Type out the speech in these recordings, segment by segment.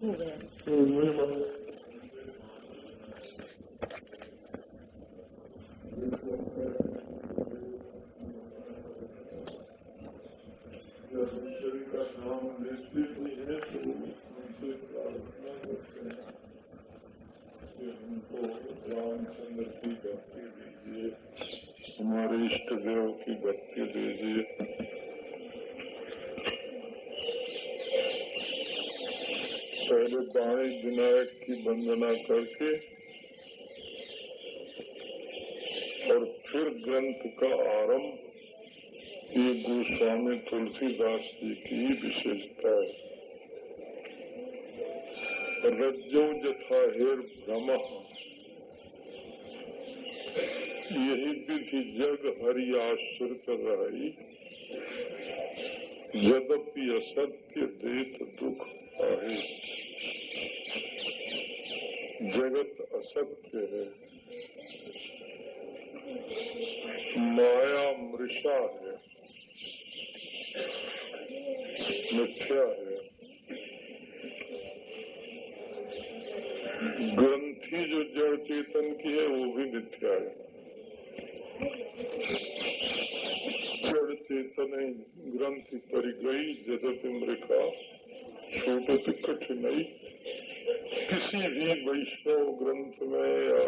हो गया शरीर का नाम लेते भी है तो उनसे प्रार्थना करते हैं कि हमको रामचंद्र की भक्ति दीजिए हमारे इष्ट देव की भक्ति दीजिए पहले बाणी विनायक की वंदना करके और फिर ग्रंथ का आरंभ ये गोस्वामी तुलसीदास जी की विशेषता है रज्जो जथा हेर भ्रम यही विधि जग हरि आश्रित रही यद्यपि असत्य देत दुख आहे जगत असत्य है माया मृषा है। मिथ्या है ग्रंथि जो जड़ चेतन की है, वो भी मिथ्या है जड़ चेतन ग्रंथि गई जगत मृखा छोटे कठिनाई किसी भी वैष्णव ग्रंथ में या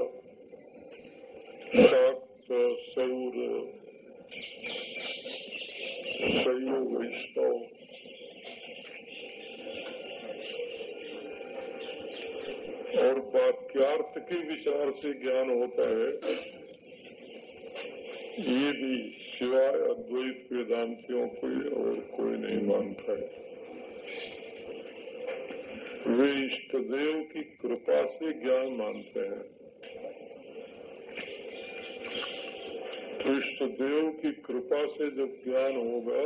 शाक्त सौर शैव वैष्णव। और वाक्यार्थ के विचार से ज्ञान होता है। ये भी सिवाय अद्वैत वेदांतियों को और कोई नहीं मानता है। वे इष्ट देव की कृपा से ज्ञान मानते हैं। इष्ट देव की कृपा से जब ज्ञान होगा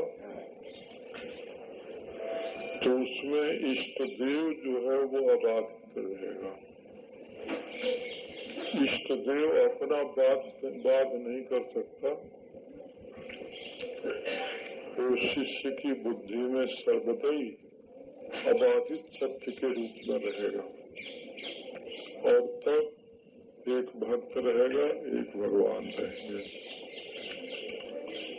तो उसमें इष्ट देव जो है वो अबाधित रहेगा इष्ट देव अपना बात बात नहीं कर सकता। वो तो शिष्य की बुद्धि में सर्वदा ही अबाधित सत्य के रूप में रहेगा। और तब एक भक्त रहेगा, एक भगवान रहेंगे।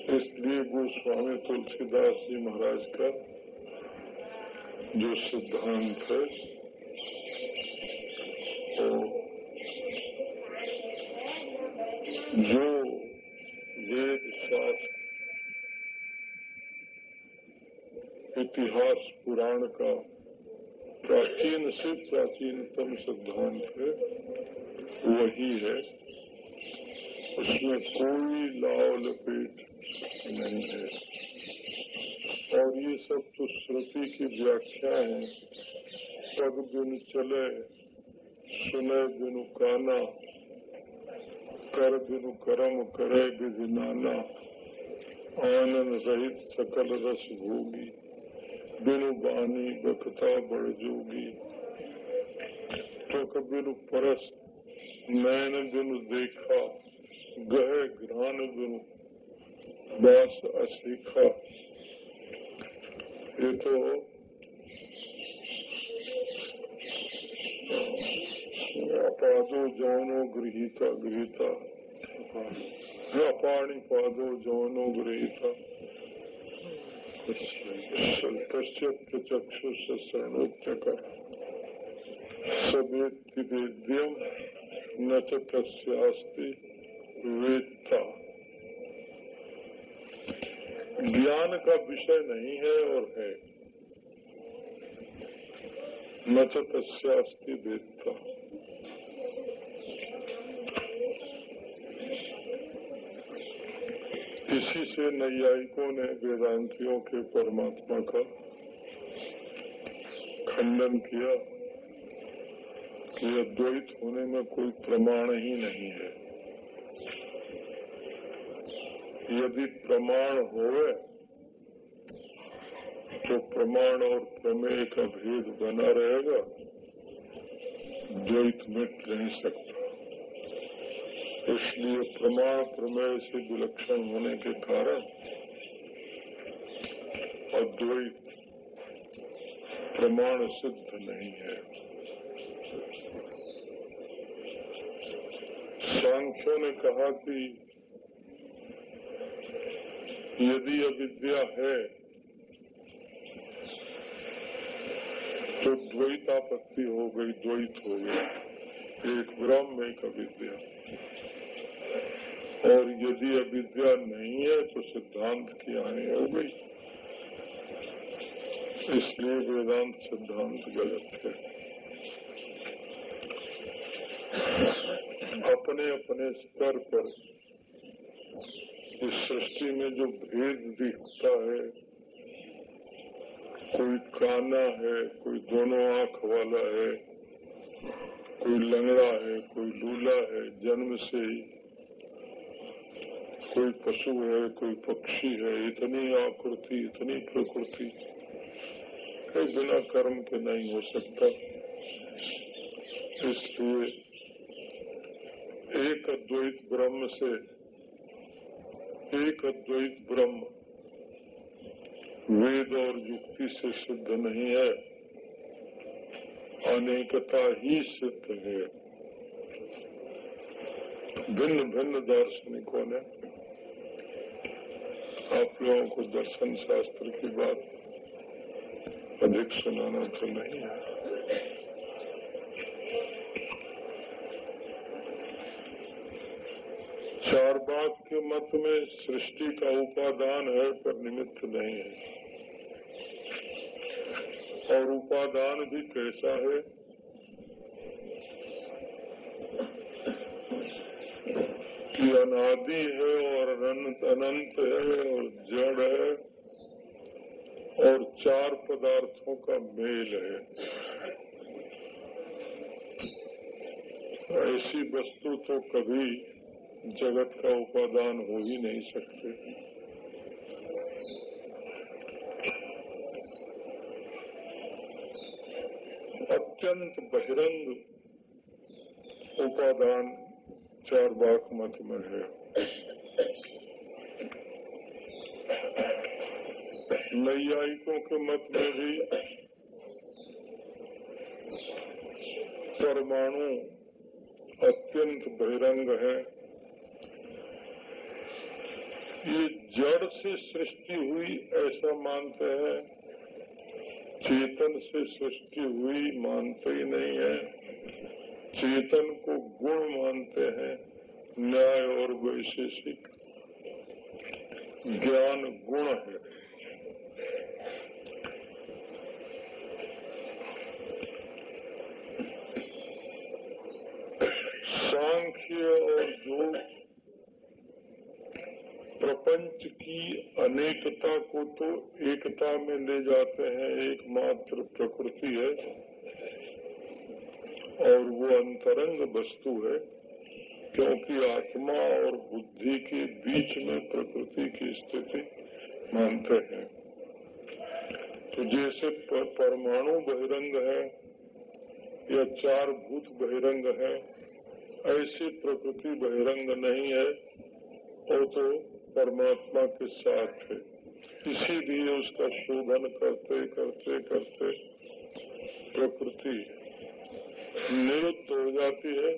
इसलिए गोस्वामी तुलसीदास जी महाराज का जो सिद्धांत है वो जो वेद शास्त्र इतिहास पुराण का प्राचीन से प्राचीनतम सिद्धांत है वही है उसमें कोई लाव लपेट नहीं है और ये सब तो श्रुति की व्याख्या है। पग बिन चले, सुने बिनु काना, कर बिनु कर्म करे बिनाना आनंद रहित सकल रस भोगी, बिनु बानी बखता बड़ जोगी। तो परस नैन बिनु देखा, गह घ्रान बिनु बास असीखा ये तो अपादो जौनो गृहीता गृहीता अपाणी पादो जौनो गृहीता कश्य प्रचक्षुष शरणोत्यक सवेत्ति वेद्यम न च तस्यास्ति वेत्ता ज्ञान का विषय नहीं है और है। न तो तस्यास्ति वेत्ता। इसी से नैयायिकों ने वेदांतियों के परमात्मा का खंडन किया कि अद्वैत होने में कोई प्रमाण ही नहीं है। यदि प्रमाण होवे तो प्रमाण और प्रमेय का भेद बना रहेगा द्वैत मिट नहीं सकता इसलिए प्रमाण प्रमेय से विलक्षण होने के कारण अद्वैत प्रमाण सिद्ध नहीं है। सांख्यों ने कहा कि यदि अविद्या है तो द्वैत आपत्ति हो गई, द्वैत हो गया एक ब्रह्म, एक अविद्या। और यदि अविद्या नहीं है तो सिद्धांत की हानि हो गई। इसलिए वेदांत सिद्धांत गलत है। अपने अपने स्तर पर इस सृष्टि में जो भेद दिखता है, कोई काना है, कोई दोनों आँख वाला है, कोई लंगड़ा है, कोई लूला है, जन्म से ही कोई पशु है, कोई पक्षी है, इतनी आकृति, इतनी प्रकृति। बिना कर्म के नहीं हो सकता। इसलिए एक अद्वैत ब्रह्म से एक अद्वैत ब्रह्म वेद और युक्ति से सिद्ध नहीं है। अनेकता ही सिद्ध है। भिन्न भिन्न दार्शनिकों ने आप लोगों को दर्शन शास्त्र की बात अधिक सुनाना तो नहीं है। बात के मत में सृष्टि का उपादान है, पर निमित्त नहीं है। और उपादान भी कैसा है? कि अनादि है और अनंत अनंत है और जड़ है और चार पदार्थों का मेल है। ऐसी वस्तु तो कभी जगत का उपादान हो ही नहीं सकते। अत्यंत बहिरंग उपादान चार बाग मत में है। नैयायिकों के मत में भी परमाणु अत्यंत बहिरंग है। ये जड़ से सृष्टि हुई, ऐसा मानते हैं। चेतन से सृष्टि हुई, मानते ही नहीं है। चेतन को गुण मानते हैं, न्याय और वैशेषिक। ज्ञान गुण है। सांख्य और योग प्रपंच की अनेकता को तो एकता में ले जाते हैं, एकमात्र प्रकृति है। और वो अंतरंग वस्तु है, क्योंकि आत्मा और बुद्धि के बीच में प्रकृति की स्थिति मानते हैं। तो जैसे परमाणु बहिरंग है, या चार भूत बहिरंग है, ऐसी प्रकृति बहिरंग नहीं है वो तो परमात्मा के साथ है। इसीलिए उसका शोधन करते करते करते प्रकृति निरुद्ध हो जाती है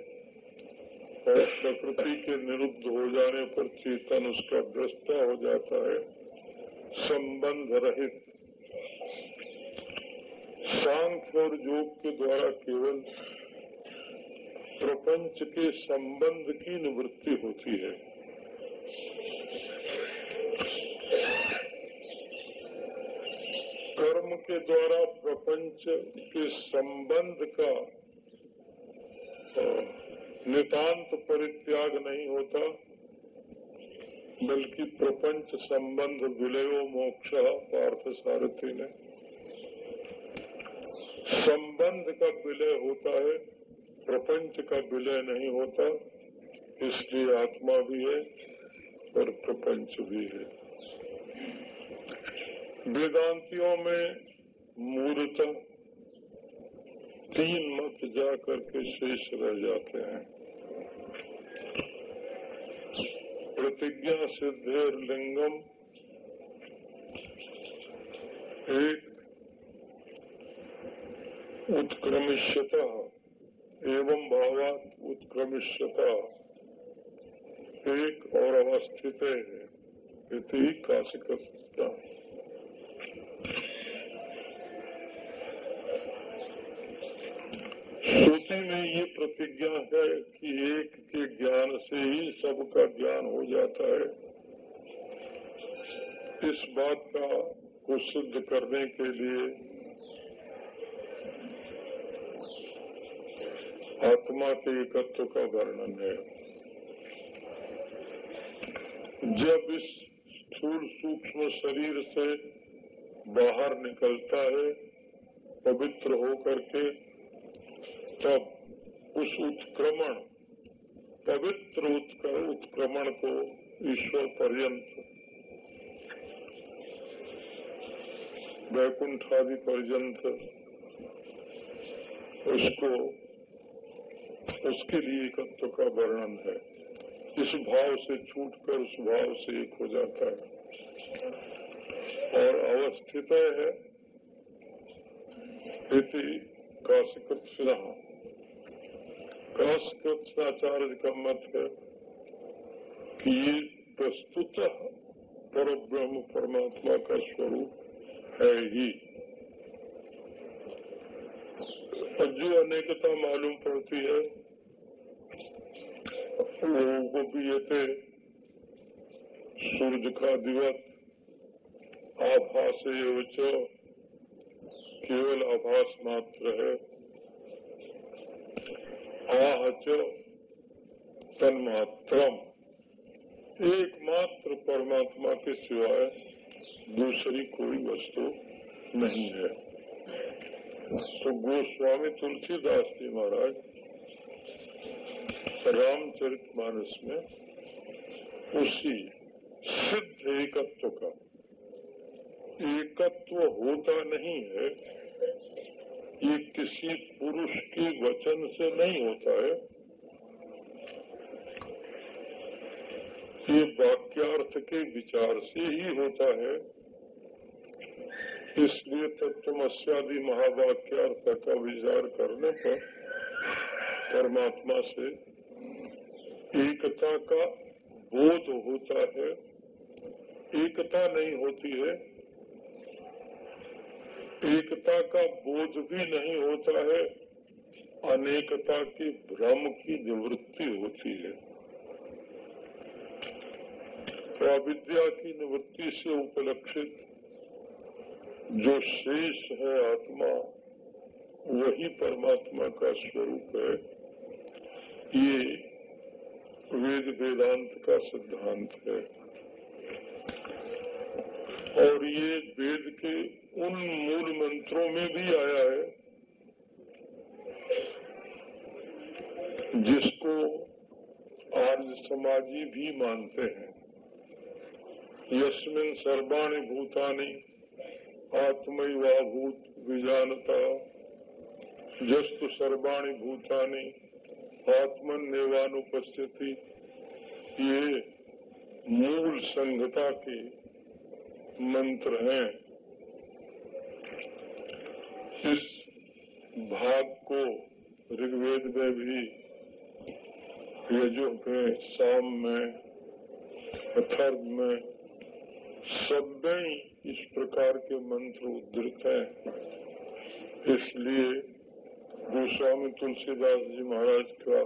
और प्रकृति के निरुद्ध हो जाने पर चेतन उसका दृष्टा हो जाता है, संबंध रहित। सांख्य और योग के द्वारा केवल प्रपंच के संबंध की निवृत्ति होती है। कर्म के द्वारा प्रपंच के संबंध का नितांत परित्याग नहीं होता, बल्कि प्रपंच संबंध विलयो मोक्ष पार्थ सारथी ने। संबंध का विलय होता है, प्रपंच का विलय नहीं होता, इसलिए आत्मा भी है और प्रपंच भी है। वेदांतियों में मूर्ता तीन मत जा करके शेष रह जाते हैं। प्रतिज्ञा सिद्धेर लिंगम, एक उत्क्रमिष्यता एवं भावात उत्क्रमिष्यता, एक और अवस्थित है काशिक श्रुति में ये प्रतिज्ञा है कि एक के ज्ञान से ही सबका ज्ञान हो जाता है। इस बात का को सिद्ध करने के लिए आत्मा के एकत्व का वर्णन है। जब इस स्थूल सूक्ष्म शरीर से बाहर निकलता है, पवित्र होकर के तब उस उत्क्रमण, पवित्र उत्क्रमण को ईश्वर पर्यंत वैकुंठादि पर्यंत उसको, उसके लिए एकत्व का वर्णन है। इस भाव से छूटकर, उस भाव से एक हो जाता है। और अवस्थित है। इति काशिकृत काशिकृताचार्य का मत है कि ये वस्तुतः पर ब्रह्म परमात्मा का स्वरूप है ही। जो अनेकता मालूम पड़ती है को भी ये थे। सूर्य का दिवस आभास केवल आभास मात्र है। आह तन्मात्रम। एकमात्र परमात्मा के सिवाय दूसरी कोई वस्तु नहीं है। तो गोस्वामी तुलसीदास जी महाराज रामचरित मानस में उसी सिद्ध एकत्व का एकत्व होता नहीं है, ये किसी पुरुष के वचन से नहीं होता है। ये वाक्यार्थ के विचार से ही होता है। इसलिए तत्वमस्यादि महावाक्यार्थ का विचार करने पर परमात्मा से एकता का बोध होता है। एकता नहीं होती है एकता का बोध भी नहीं होता है। अनेकता के भ्रम की निवृत्ति होती है। अविद्या की निवृत्ति से उपलक्षित जो शेष है आत्मा, वही परमात्मा का स्वरूप है। ये वेद वेदांत का सिद्धांत है। और ये वेद के उन मूल मंत्रों में भी आया है, जिसको आर्य समाजी भी मानते हैं। यस्मिन सर्वाणी भूतानी, आत्मैवाभूत विजानता जस्तु सर्वाणी भूतानी आत्मन नेवानुपस्थिति ये मूल संगता के मंत्र हैं। इस भाग को ऋग्वेद में भी यजु में शाम में, अथर्व में सब में इस प्रकार के मंत्र उद्धृत हैं। इसलिए गोस्वामी तुलसीदास जी महाराज का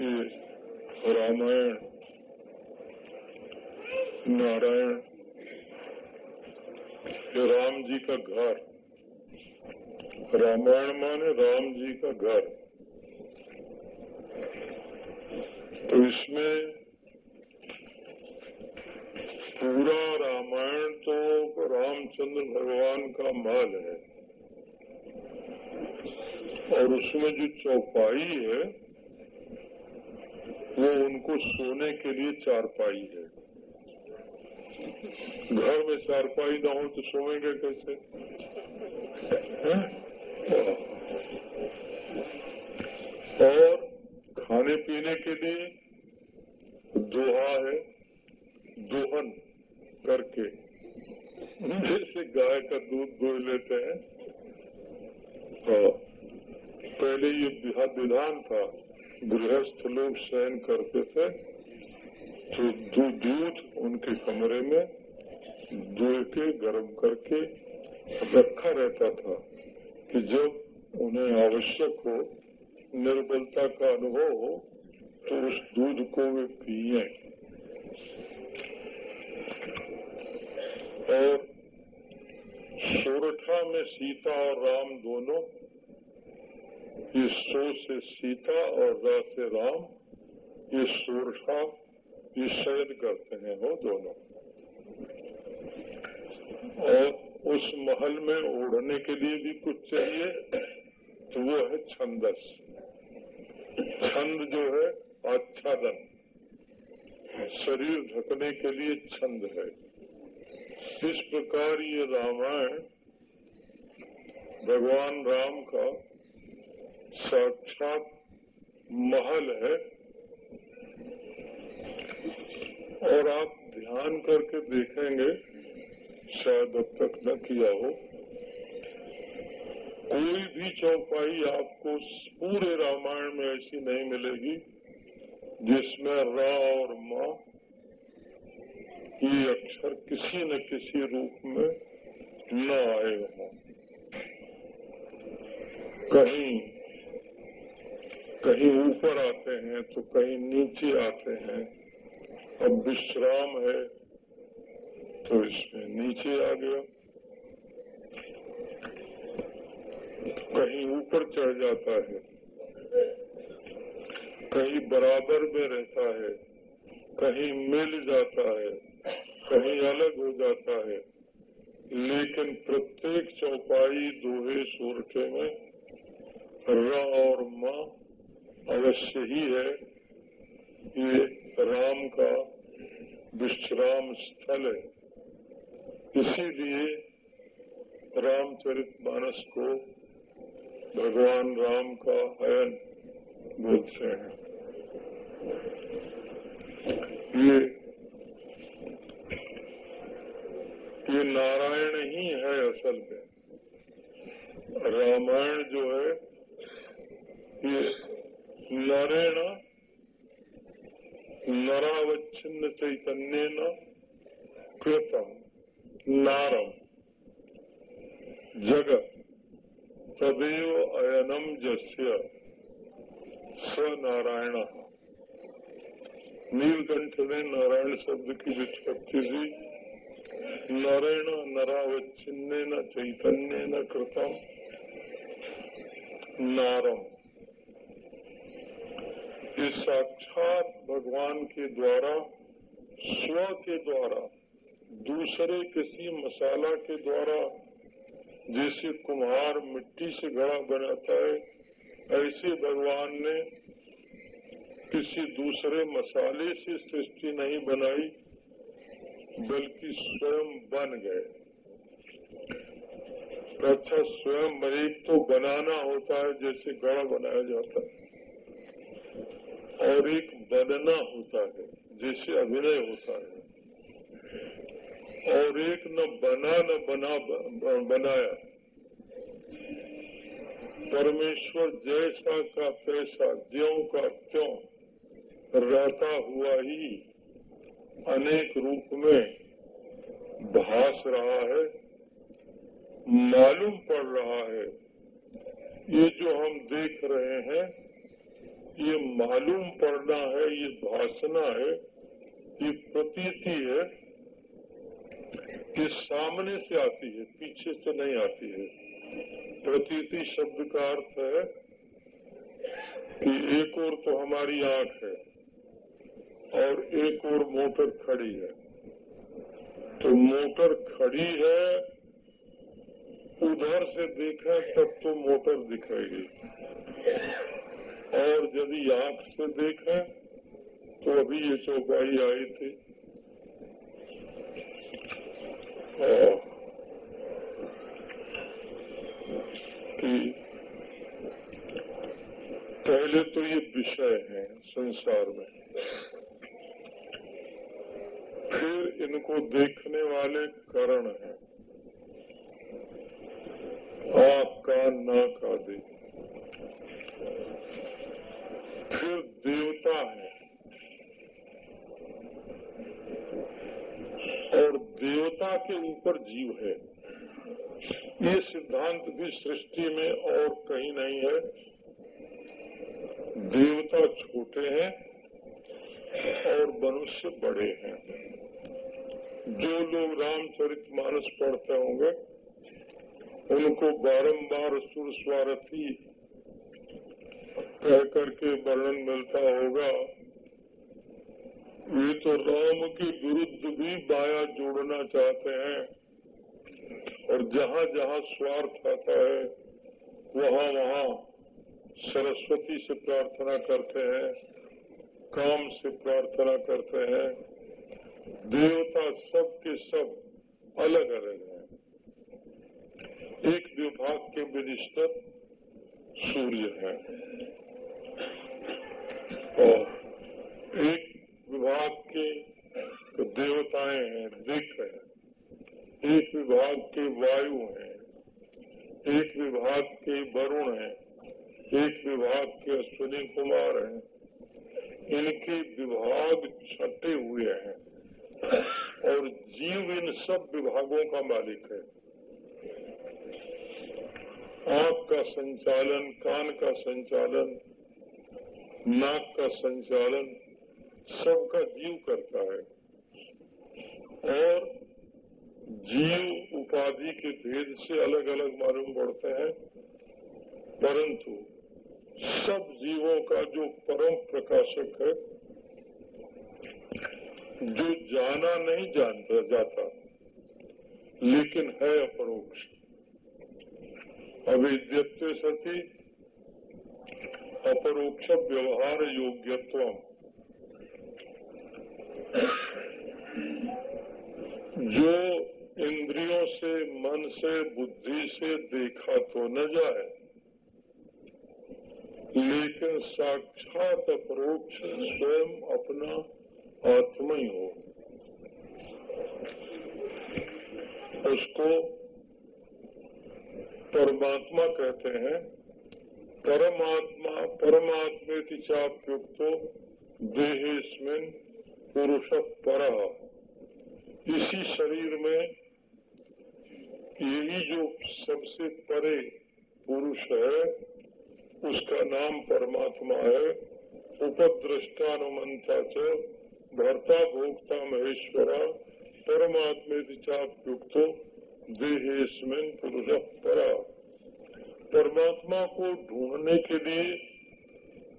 ये रामायण, नारायण राम जी का घर रामायण माने राम जी का घर। तो इसमें पूरा रामायण तो रामचंद्र भगवान का माल है। और उसमें जो चौपाई है, वो उनको सोने के लिए चारपाई है। घर में चारपाई ना हो तो सोएँगे कैसे? है? और खाने पीने के लिए दोहा है, दोहन करके। जैसे गाय का दूध दो लेते हैं पहले ये विधान था, गृहस्थ लोग शयन करते थे तो दूध उनके कमरे में दुए के, गर्म करके रखा रहता था। कि जब उन्हें आवश्यक हो, निर्बलता का अनुभव हो तो उस दूध को वे पिए। और सोरठा में सीता और राम दोनों, ये सो से सीता और रा से राम, ये सोरठा, ये शयन करते हैं वो दोनों। और उस महल में ओढ़ने के लिए भी कुछ चाहिए तो वो है छंदस। छंद जो है आच्छादन। शरीर ढकने के लिए छंद है। इस प्रकार ये रामायण भगवान राम का साक्षात महल है। और आप ध्यान करके देखेंगे शायद अब तक न किया हो। कोई भी चौपाई आपको पूरे रामायण में ऐसी नहीं मिलेगी जिसमें रा और माँ ये अक्षर किसी न किसी रूप में न आए हों। कहीं कहीं ऊपर आते हैं तो कहीं नीचे आते हैं। अब विश्राम है तो इसमें नीचे आ गया कहीं ऊपर चढ़ जाता है कहीं बराबर में रहता है कहीं मिल जाता है कहीं अलग हो जाता है लेकिन प्रत्येक चौपाई दोहे सोरठे में र और माँ अवश्य ही है ये राम का विश्राम स्थल है इसीलिए रामचरित मानस को भगवान राम का हयन बोलते हैं। ये ये नारायण ही है असल में। रामायण जो है, ये नरेण नरावच्छिन्न चैतन्य न कृतम नारम। जगत तदेव अयनम जस्य। स नारायण। नीलकंठ ने नारायण शब्द की विस्पत्ति दी नरेण नरावच्छिन्न न चैतन्य न कृतम, नारम। ये साक्षात भगवान के द्वारा, स्व के द्वारा दूसरे किसी मसाला के द्वारा जैसे कुम्हार मिट्टी से घड़ा बनाता है, ऐसे भगवान ने किसी दूसरे मसाले से सृष्टि नहीं बनाई, बल्कि स्वयं बन गए। अच्छा स्वयं एक तो बनाना होता है, जैसे गढ़ बनाया जाता है, और एक बनना होता है, जैसे अभिनय होता है। और एक न बना न बना बनाया। परमेश्वर जैसा का पैसा, ज्यो का क्यों रहता हुआ ही अनेक रूप में भास रहा है, मालूम पड़ रहा है। ये जो हम देख रहे हैं, ये मालूम पड़ना है, ये भासना है, ये प्रतीति है ये सामने से आती है, पीछे से नहीं आती है। प्रतीति शब्द का अर्थ है कि एक और तो हमारी आँख है और एक और मोटर खड़ी है। तो मोटर खड़ी है, उधर से देखें तब तो मोटर दिखेगी। और यदि आँख से देखें तो अभी ये चौपाई आई थी कि पहले तो ये विषय है संसार में। फिर इनको देखने वाले करण हैं। आपका कान नाक आदि है और देवता के ऊपर जीव है। ये सिद्धांत भी सृष्टि में और कहीं नहीं है। देवता छोटे हैं और मनुष्य बड़े हैं। जो लोग रामचरित मानस पढ़ते होंगे, उनको बारंबार सुर स्वारथी कह करके वर्णन मिलता होगा। वे तो राम के विरुद्ध भी बाया जोड़ना चाहते हैं। और जहाँ जहाँ स्वार्थ आता है, वहाँ वहाँ सरस्वती से प्रार्थना करते हैं, काम से प्रार्थना करते हैं। देवता सब के सब अलग अलग हैं। एक विभाग के मिनिस्टर सूर्य है। और एक विभाग के तो देवताएँ हैं, दिख है। एक विभाग के वायु हैं, एक विभाग के वरुण हैं, एक विभाग के अश्विनी कुमार हैं। इनके विभाग छटे हुए हैं और जीव इन सब विभागों का मालिक है। आँख का संचालन, कान का संचालन, नाक का संचालन सबका जीव करता है। और जीव उपाधि के भेद से अलग अलग मालूम पड़ते हैं। परंतु सब जीवों का जो परम प्रकाशक है, जो जाना नहीं जानता जाता, लेकिन है अपरोक्ष। अविद्यत्व सती, अपरोक्ष व्यवहार योग्यत्व जो इंद्रियों से, मन से, बुद्धि से देखा तो न जाए, लेकिन साक्षात अपरोक्ष स्वयं अपना आत्मा ही। हो उसको परमात्मा कहते हैं। परमात्मा परमात्मे चाप्युक्तो देहेस्मिन पुरुष पर इसी शरीर में यही जो सबसे परे पुरुष है, उसका नाम परमात्मा है। उपद्रष्टानुमंता च भर्ता भोक्ता महेश्वरा परमात्मे चाप्युक्तो, देहेस्मिन पुरुष परा। परमात्मा को ढूँढने के लिए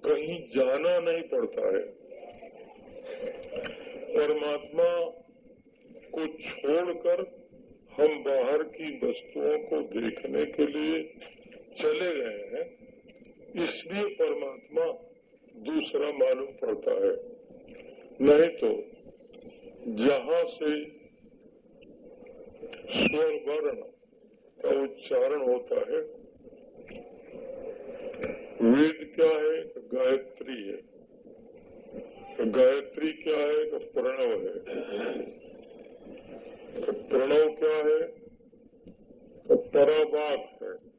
कहीं जाना नहीं पड़ता है। परमात्मा को छोड़कर हम बाहर की वस्तुओं को देखने के लिए चले गए हैं, इसलिए परमात्मा दूसरा मालूम पड़ता है। नहीं तो जहाँ से स्वर वर्ण का उच्चारण होता है, वेद क्या है? गायत्री है। गायत्री क्या है? तो प्रणव है। तो प्रणव क्या है? तो पराबाक है।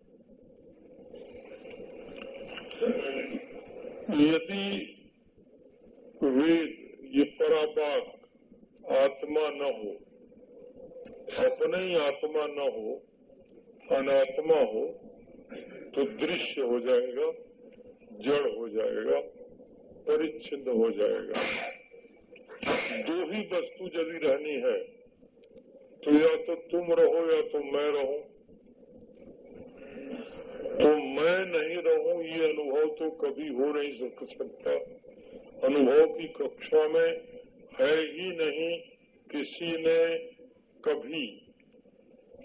यदि वेद, ये पराबाक आत्मा न हो, अपने ही आत्मा न हो, अनात्मा हो तो दृश्य हो जाएगा, जड़ हो जाएगा परिच्छिन्न हो जाएगा। दो ही वस्तु यदि रहनी है तो या तो तुम रहो या तो मैं रहूँ। तो मैं नहीं रहूँ, ये अनुभव तो कभी हो नहीं सकता। अनुभव की कक्षा में है ही नहीं किसी ने कभी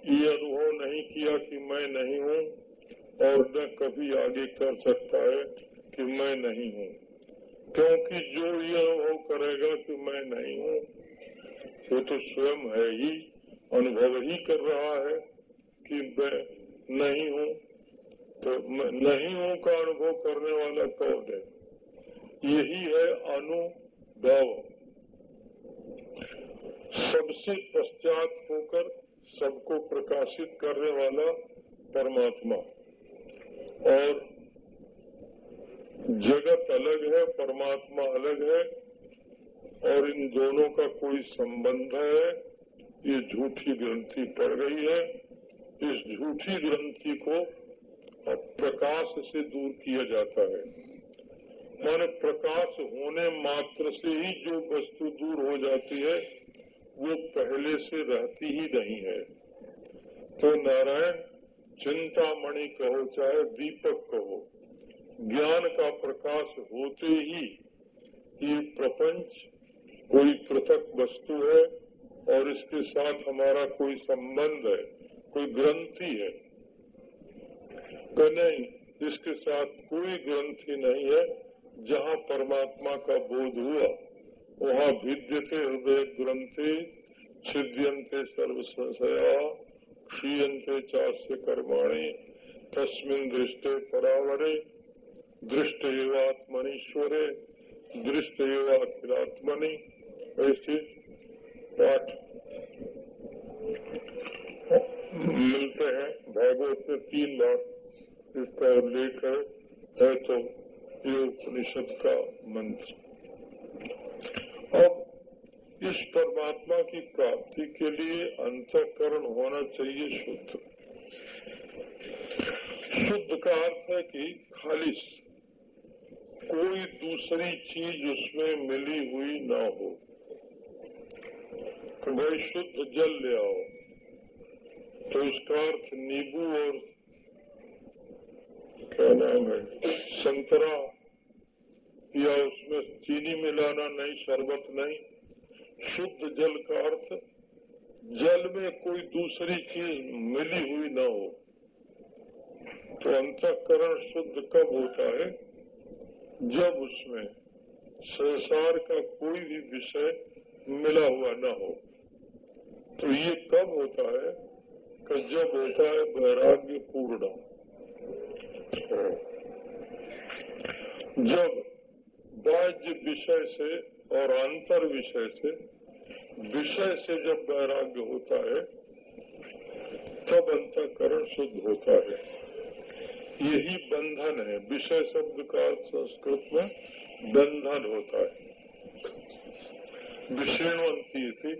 ये अनुभव नहीं किया कि मैं नहीं हूँ, और न कभी आगे कर सकता है कि मैं नहीं हूँ। क्योंकि जो ये अनुभव करेगा कि मैं नहीं हूँ, वो तो स्वयं है ही, अनुभव ही कर रहा है कि मैं नहीं हूँ। तो मैं नहीं हूँ का अनुभव करने वाला कौन है? यही है अनुभव। सबसे पश्चात होकर सबको प्रकाशित करने वाला परमात्मा। और जगत अलग है, परमात्मा अलग है, और इन दोनों का कोई संबंध है, ये झूठी ग्रंथि पड़ गई है। इस झूठी ग्रंथि को प्रकाश से दूर किया जाता है। माने प्रकाश होने मात्र से ही जो वस्तु दूर हो जाती है, वो पहले से रहती ही नहीं है। तो नारायण, चिंतामणि कहो, चाहे दीपक कहो ज्ञान का प्रकाश होते ही ये प्रपंच कोई पृथक वस्तु है और इसके साथ हमारा कोई संबंध है, कोई ग्रंथि है। नहीं इसके साथ कोई ग्रंथि नहीं है, जहाँ परमात्मा का बोध हुआ। वहाँ भिद्यते हृदय ग्रंथे छिद्यंते सर्व संशया क्षीयते चाष्य कर्माणी, तस्मिन दृष्टे परावरे। दृष्ट एवात्मनीश्वरे दृष्ट एवाखिलात्मनि ऐसे पाठ। मिलते हैं भागवत में तीन बार इसका उल्लेख है, है तो ये उपनिषद का मंत्र। अब इस परमात्मा की प्राप्ति के लिए अंतकरण होना चाहिए शुद्ध। शुद्ध का अर्थ है कि खालिश। कोई दूसरी चीज़ उसमें मिली हुई ना हो। तो भाई शुद्ध जल ले आओ। तो उसका अर्थ नींबू और क्या नाम है? संतरा या उसमें चीनी मिलाना नहीं, शरबत नहीं। शुद्ध जल का अर्थ जल में कोई दूसरी चीज़ मिली हुई ना हो। तो अंतकरण शुद्ध कब होता है? जब उसमें संसार का कोई भी विषय मिला हुआ न हो तो ये कब होता है? कि जब होता है वैराग्य पूर्ण जब बाह्य विषय से और अंतर विषय से विषय से जब वैराग्य होता है, तब अंतकरण शुद्ध होता है। यही बंधन है। विषय शब्द का संस्कृत में बंधन होता है। विषयवंती थी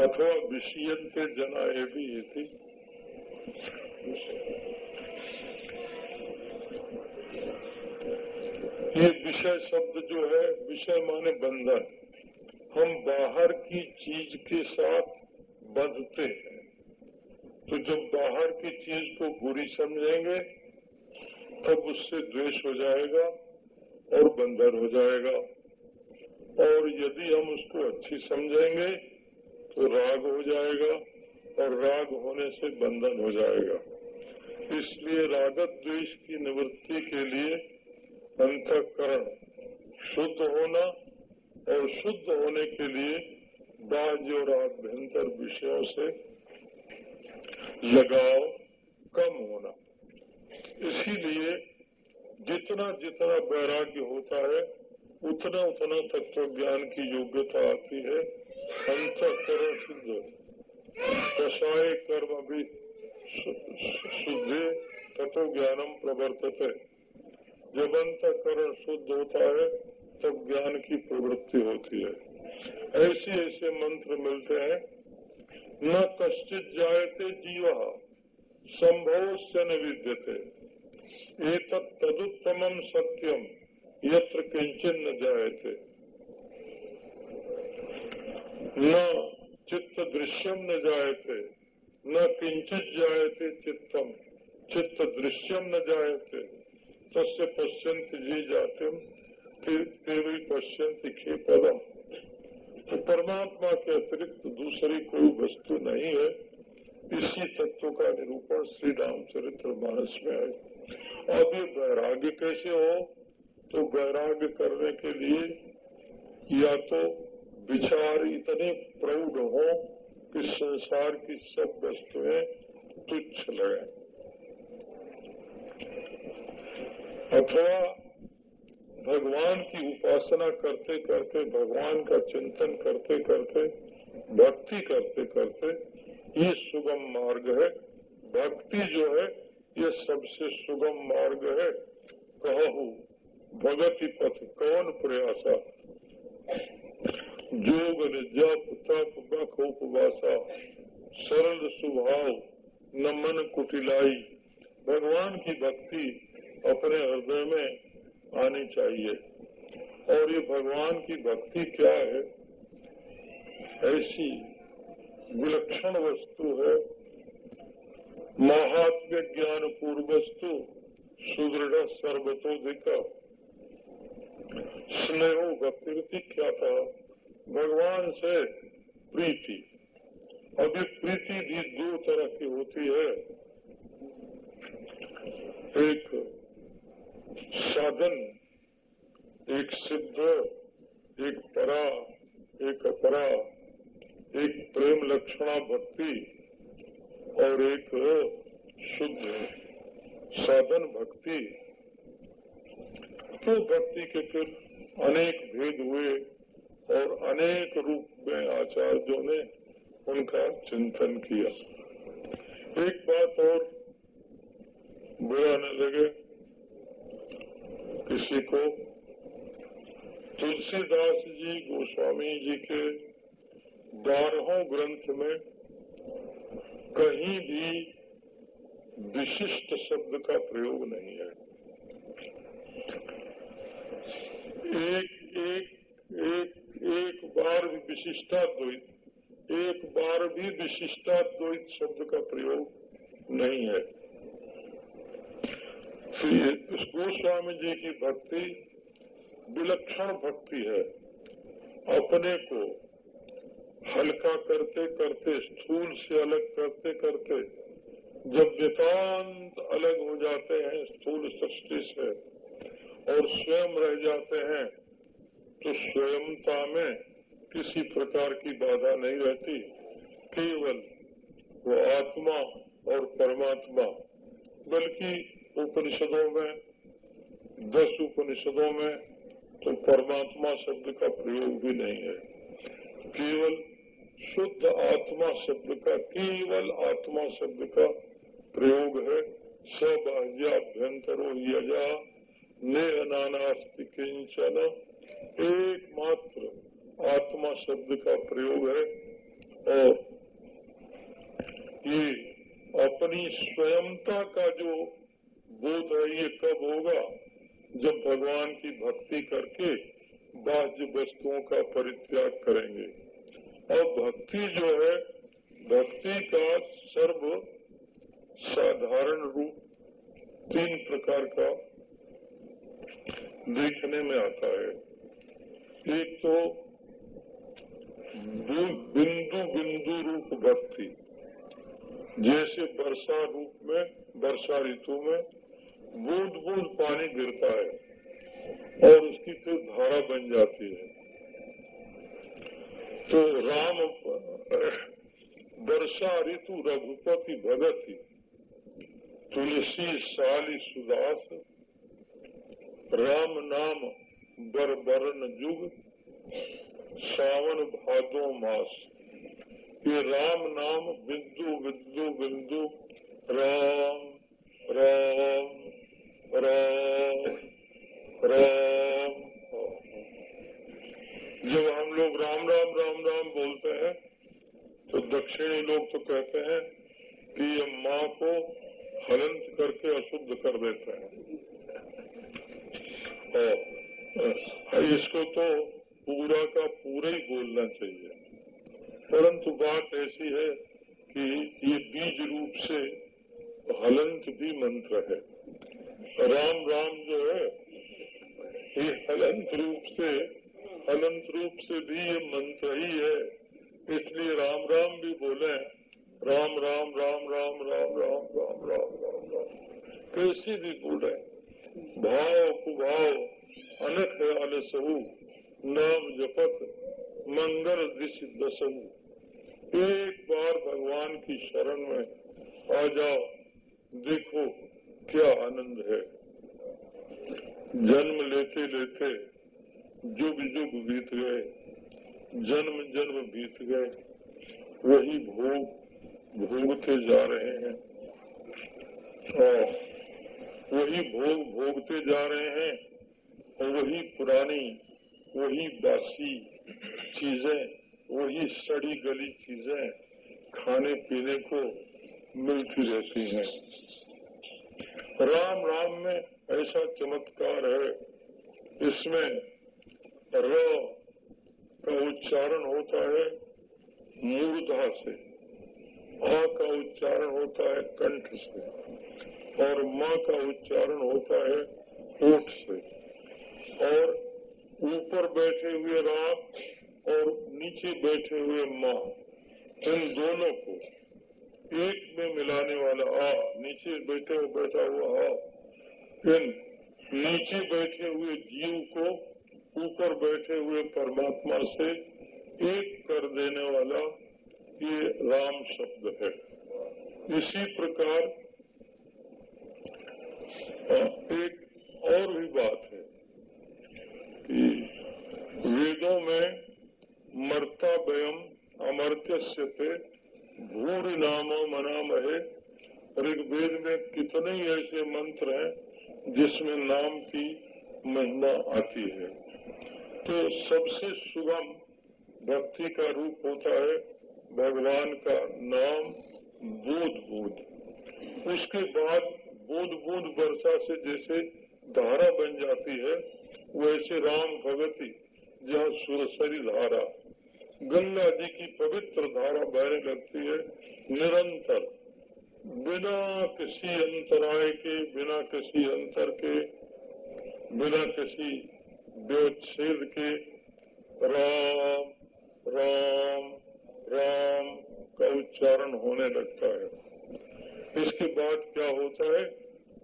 अथवा विषयंते जनाए भी थी ये विषय शब्द जो है, विषय माने बंधन। हम बाहर की चीज़ के साथ बंधते हैं। तो जब बाहर की चीज़ को बुरी समझेंगे, तब उससे द्वेष हो जाएगा और बंधन हो जाएगा। और यदि हम उसको अच्छी समझेंगे तो राग हो जाएगा और राग होने से बंधन हो जाएगा। इसलिए रागत द्वेष की निवृत्ति के लिए अंतकरण, शुद्ध होना और शुद्ध होने के लिए बाह्य और आभ्यंतर विषयों से लगाव कम होना। इसीलिए जितना जितना वैराग्य होता है, उतना उतना तत्व ज्ञान की योग्यता आती है। अंतकरण शुद्ध। कषाय कर्म भी शुद्धे तत्व ज्ञानम प्रवर्तते। जब अंतकरण शुद्ध होता है, तब ज्ञान की प्रवृत्ति होती है। ऐसे ऐसे मंत्र मिलते हैं न कश्चित जायते जीव संभव न विद्यते। एक तदुत्तम सत्यम यत्र किंचन न जायते। न चित्त दृश्यम न जायते, न किंचित जायते चित्तम चित्त दृश्यम न जायते। तस्य पश्यंत जी जाते तेरी पश्यंत खे पदम तो परमात्मा के अतिरिक्त दूसरी कोई वस्तु नहीं है। इसी तत्व का निरूपण श्री रामचरित्र मानस में है। अब ये वैराग्य कैसे हो? तो वैराग्य करने के लिए या तो विचार इतने प्रौढ़ हो कि संसार की सब वस्तुएँ तुच्छ लगे। अथवा भगवान की उपासना करते करते, भगवान का चिंतन करते करते, भक्ति करते करते, ये सुगम मार्ग है। भक्ति जो है, ये सबसे सुगम मार्ग है। कहु, भगति पथ कौन प्रयासा? जोग जप तप, बख, उपवासा, सरल स्वभाव न मन कुटिलाई। भगवान की भक्ति अपने हृदय में आनी चाहिए। और ये भगवान की भक्ति क्या है? ऐसी विलक्षण वस्तु है। महात्म्य ज्ञान पूर्व वस्तु, सुदृढ़ सर्वतोधिक। स्नेहो भक्ति क्या था भगवान से प्रीति। अभी प्रीति भी दो तरह की होती है एक साधन सिद्ध एक परा, एक अपरा, एक प्रेम लक्षणा भक्ति और एक शुद्ध साधन भक्ति। तो भक्ति के फिर अनेक भेद हुए और अनेक रूप में आचार्यों ने उनका चिंतन किया। एक बात और बुरा न लगे, किसी को तुलसीदास जी, गोस्वामी जी के बारहों ग्रंथ में कहीं भी विशिष्ट शब्द का प्रयोग नहीं है। एक एक एक एक बार भी विशिष्टाद्वैत, एक बार भी विशिष्टाद्वैत शब्द का प्रयोग नहीं है। गोस्वामी जी की भक्ति विलक्षण भक्ति है। अपने को हल्का करते करते, स्थूल से अलग करते करते, जब नितांत अलग हो जाते हैं, स्थूल सृष्टि से, और स्वयं रह जाते हैं तो स्वयंता में किसी प्रकार की बाधा नहीं रहती। केवल वो आत्मा और परमात्मा, बल्कि उपनिषदों में, दस उपनिषदों में तो परमात्मा शब्द का प्रयोग भी नहीं है। केवल शुद्ध आत्मा शब्द का, केवल आत्मा शब्द का प्रयोग है। सबाह्याभ्यंतरो यजा ने नानास्ति किंचन। एकमात्र आत्मा शब्द का प्रयोग है और ये अपनी स्वयंता का जो बोध है, ये कब होगा? जब भगवान की भक्ति करके बाह्य वस्तुओं का परित्याग करेंगे। और भक्ति जो है, भक्ति का सर्व साधारण रूप तीन प्रकार का देखने में आता है। एक तो बिंदु बिंदु रूप भक्ति, जैसे वर्षा रूप में, वर्षा ऋतु में बूंद बूंद पानी गिरता है और उसकी फिर धारा बन जाती है। तो राम वर्षा ऋतु रघुपति भगत, तुलसी साली सुदास, राम नाम बर बरन जुग, सावन भादो मास। ये राम नाम बिंदु बिंदु बिंदु, राम राम। राम राम जब हम लोग राम राम राम राम बोलते हैं तो दक्षिणी लोग तो कहते हैं कि ये माँ को हलंत करके अशुद्ध कर देते हैं। और इसको तो पूरा का पूरा ही बोलना चाहिए। परंतु बात ऐसी है कि ये बीज रूप से हलंत भी मंत्र है। राम राम जो है, ये हलंत रूप से अनंत रूप से भी ये मंत्र ही है। इसलिए राम राम भी बोले, राम राम राम राम राम राम राम राम राम राम। कैसी भी बोले, भाव कुभाव, अनख अनसहु नाम जपत, मंगल दिश दसहु। एक बार भगवान की शरण में आ जाओ, देखो क्या आनंद है? जन्म लेते लेते जुग जुग बीत गए। जन्म जन्म बीत गए। वही भोग भोगते जा रहे हैं। और वही भोग भोगते जा रहे हैं और वही पुरानी, वही बासी चीज़ें, वही सड़ी गली चीज़ें खाने पीने को मिलती रहती हैं। राम राम में ऐसा चमत्कार है इसमें र का उच्चारण होता है मूर्धा से, आ का उच्चारण होता है कंठ से, और माँ का उच्चारण होता है ओठ से, और ऊपर बैठे हुए राम और नीचे बैठे हुए माँ, इन दोनों को एक में मिलाने वाला, आ, नीचे बैठे हुए, बैठा हुआ, आ। इन नीचे बैठे हुए जीव को ऊपर बैठे हुए परमात्मा से एक कर देने वाला ये राम शब्द है। इसी प्रकार एक और भी बात है कि वेदों में मरता वयम अमर्त्य से भूरि नामो मनामहे। ऋग्वेद में कितने ही ऐसे मंत्र हैं जिसमें नाम की महिमा आती है। तो सबसे सुगम भक्ति का रूप होता है भगवान का नाम बोध बोध उसके बाद बोध बोध वर्षा से जैसे धारा बन जाती है, वैसे राम भगती जहाँ सुरसरी धारा गंगा जी की पवित्र धारा बहने लगती है, निरंतर। बिना किसी अंतराय के, बिना किसी अंतर के, बिना किसी व्यवच्छेद के, राम राम राम का उच्चारण होने लगता है। इसके बाद क्या होता है?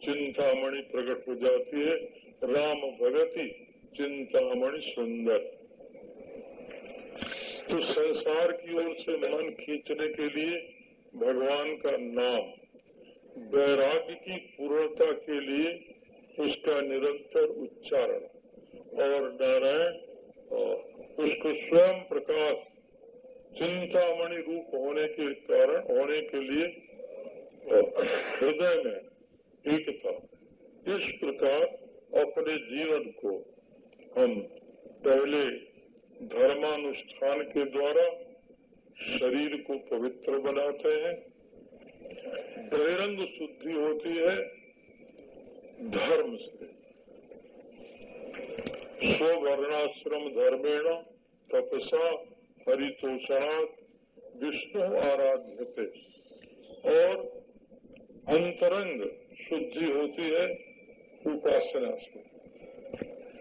चिंतामणि प्रकट हो जाती है। राम भगति, चिंतामणि सुंदर। तो संसार की ओर से मन खींचने के लिए भगवान का नाम, वैराग्य की पूर्णता के लिए उसका निरंतर उच्चारण और नारायण उसको स्वयं प्रकाश, चिंतामणि रूप होने के कारण, होने के लिए हृदय में एकता, इस प्रकार अपने जीवन को हम पहले धर्मानुष्ठान के द्वारा शरीर को पवित्र बनाते हैं। बहिरंग शुद्धि होती है धर्म से। स्वर्णाश्रम धर्मेण तपसा हरितोषणात् विष्णु आराध्य और अंतरंग शुद्धि होती है उपासना से।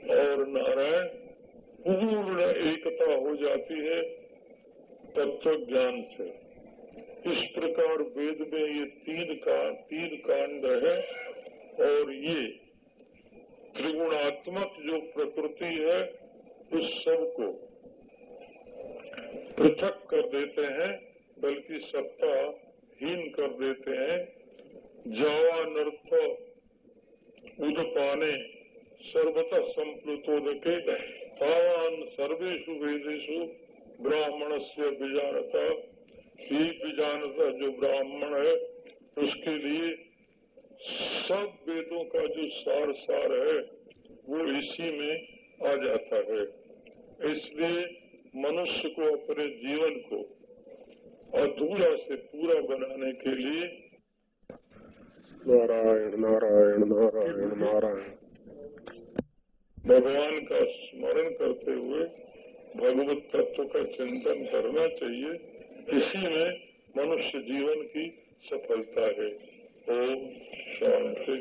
और नारायण पूर्ण एकता हो जाती है तत्व ज्ञान से। इस प्रकार वेद में ये तीन का, तीन कांड है, और ये त्रिगुणात्मक जो प्रकृति है, उस सबको पृथक कर देते हैं, बल्कि सत्ता हीन कर देते हैं। जावा नर्थ उदपाने सर्वतः संप्लुतोदके तावान सर्वेशु वेदेशु ब्राह्मण से बीजानता ही बीजानता जो ब्राह्मण है, उसके लिए सब वेदों का जो सार सार है, वो इसी में आ जाता है। इसलिए मनुष्य को अपने जीवन को अधूरा से पूरा बनाने के लिए नारायण नारायण नारायण नारायण। भगवान का स्मरण करते हुए भगवत तत्व का चिंतन करना चाहिए। इसी में मनुष्य जीवन की सफलता है। ओम शांति।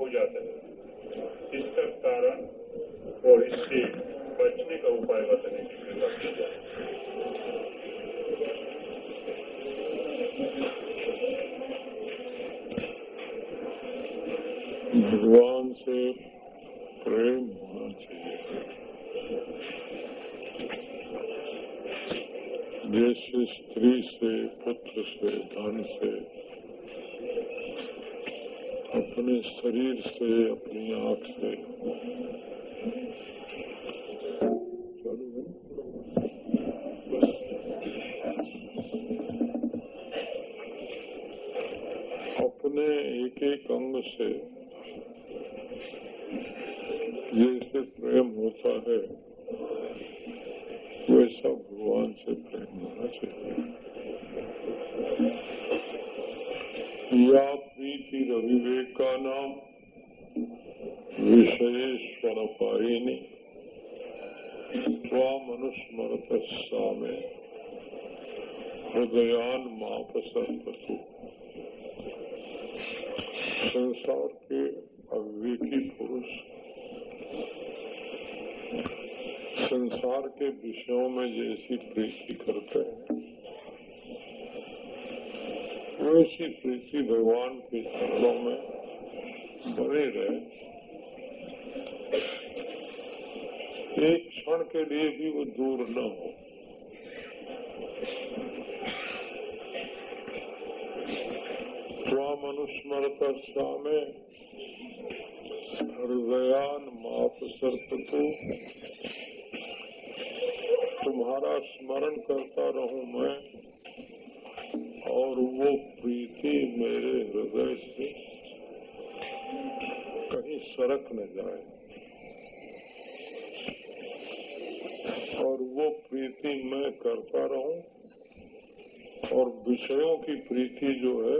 हो जाता है। इसका कारण और इससे बचने का उपाय बताने की कृपा की जाए भगवान से प्रेम होना चाहिए। जैसे स्त्री से, पुत्र से, धन से अपने शरीर से, अपनी आँख से। अपने एक एक अंग से। जैसे प्रेम होता है। वैसा भगवान से प्रेम होना चाहिए। या प्रीति रविवेक का नाम विषयेश्वर पारिणी स्वामनुस्मरत सामे हृदयान माप सर्पसु संसार के अविवेकी पुरुष। संसार के विषयों में जैसी प्रीति करते हैं। वैसी प्रीति भगवान के शब्दों में बने रहे। एक क्षण के लिए भी वो दूर न हो। स्वामनुस्मरत स्वामे हृदयान माप सर्पतु। तुम्हारा स्मरण करता रहूँ मैं। और वो प्रीति मेरे हृदय से कहीं सरक न जाए। और वो प्रीति मैं करता रहूँ और विषयों की प्रीति जो है,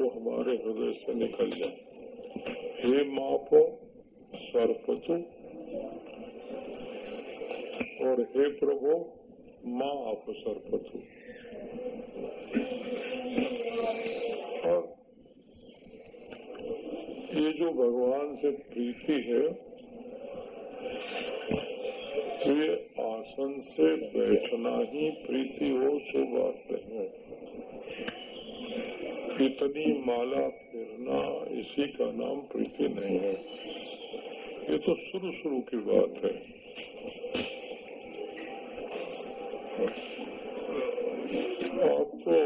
वो हमारे हृदय से निकल जाए। हे मापो, सर्पतु, और हे प्रभु, माँ आप सर्पतु और ये जो भगवान से प्रीति है, ये आसन से बैठना ही प्रीति हो, सो बात नहीं इतनी माला फेरना, इसी का नाम प्रीति नहीं है। ये तो शुरू शुरू की बात है। आप तो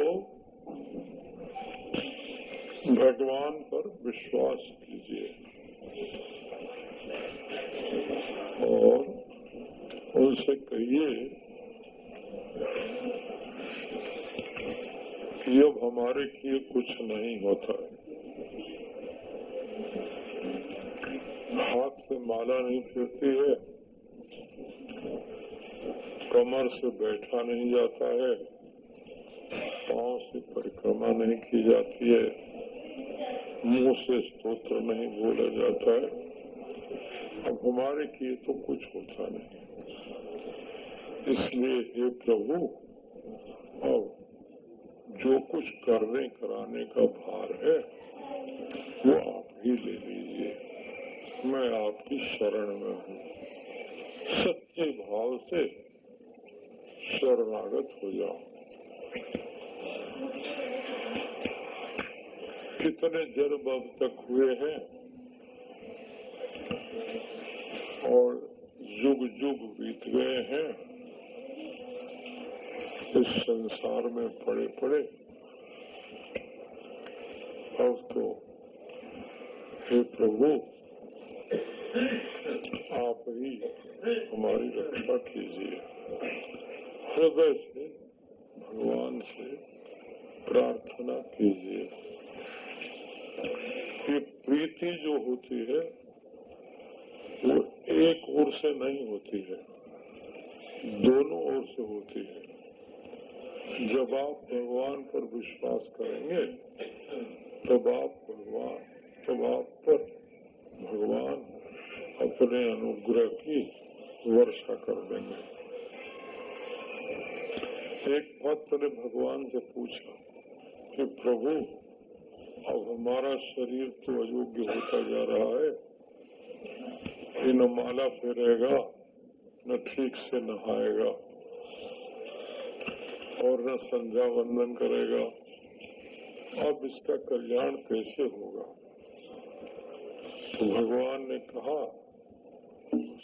भगवान पर विश्वास कीजिए। और उनसे कहिए कि अब हमारे किए कुछ नहीं होता है। हाथ से माला नहीं फिरती है, कमर से बैठा नहीं जाता है, पाँव से परिक्रमा नहीं की जाती है। मुँह से स्त्रोत्र नहीं बोला जाता है। अब हमारे किए तो कुछ होता नहीं। इसलिए हे प्रभु, अब जो कुछ करने कराने का भार है, वो आप ही ले लीजिए। मैं आपकी शरण में हूँ। सच्चे भाव से शरणागत हो जाओ कितने जन्म अब तक हुए हैं। और युग युग बीत गए हैं। इस संसार में पड़े पड़े। अब तो हे प्रभु, आप ही हमारी रक्षा कीजिए। हृदय से, भगवान से प्रार्थना कीजिए। ये प्रीति जो होती है, वो एक ओर से नहीं होती है, दोनों ओर से होती है। जब आप भगवान पर विश्वास करेंगे, तब आप भगवान, तब आप पर भगवान अपने अनुग्रह की वर्षा कर देंगे। एक भक्त ने भगवान से पूछा कि प्रभु अब हमारा शरीर तो अयोग्य होता जा रहा है। न माला फेरेगा, न ठीक से नहाएगा और न संध्या वंदन करेगा। अब इसका कल्याण कैसे होगा? तो भगवान ने कहा,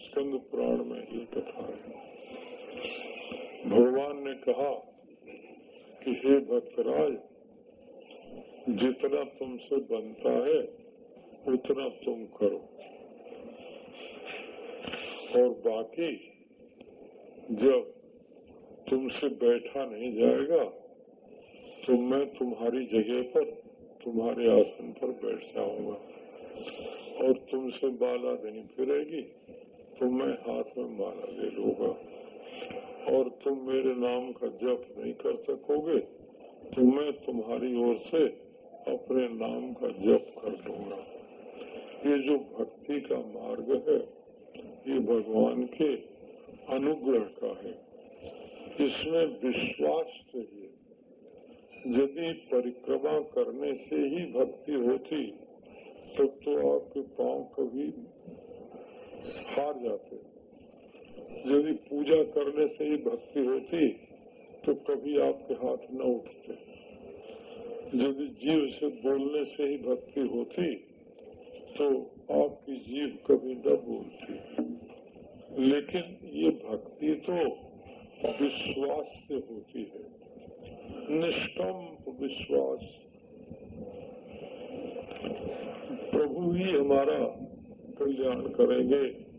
स्कंद पुराण में ये कथा है। भगवान ने कहा कि, हे भक्तराज जितना तुमसे बनता है, उतना तुम करो। और बाकी, जब तुमसे बैठा नहीं जाएगा तो मैं तुम्हारी जगह पर, तुम्हारे आसन पर बैठ जाऊँगा। और तुमसे बाला नहीं फिरेगी तो मैं हाथ में माला ले लूँगा। और तुम मेरे नाम का जप नहीं कर सकोगे तो मैं तुम्हारी ओर से अपने नाम का जप कर लूँगा ये जो भक्ति का मार्ग है, ये भगवान के अनुग्रह का है। इसमें विश्वास चाहिए। यदि परिक्रमा करने से ही भक्ति होती, तब तो आपके पाँव कभी हार जाते। यदि पूजा करने से ही भक्ति होती तो कभी आपके हाथ न उठते। यदि जीव से बोलने से ही भक्ति होती तो आपकी जीव कभी न बोलती। लेकिन ये भक्ति तो विश्वास से होती है। निष्कंप विश्वास। प्रभु ही हमारा कल्याण करेंगे।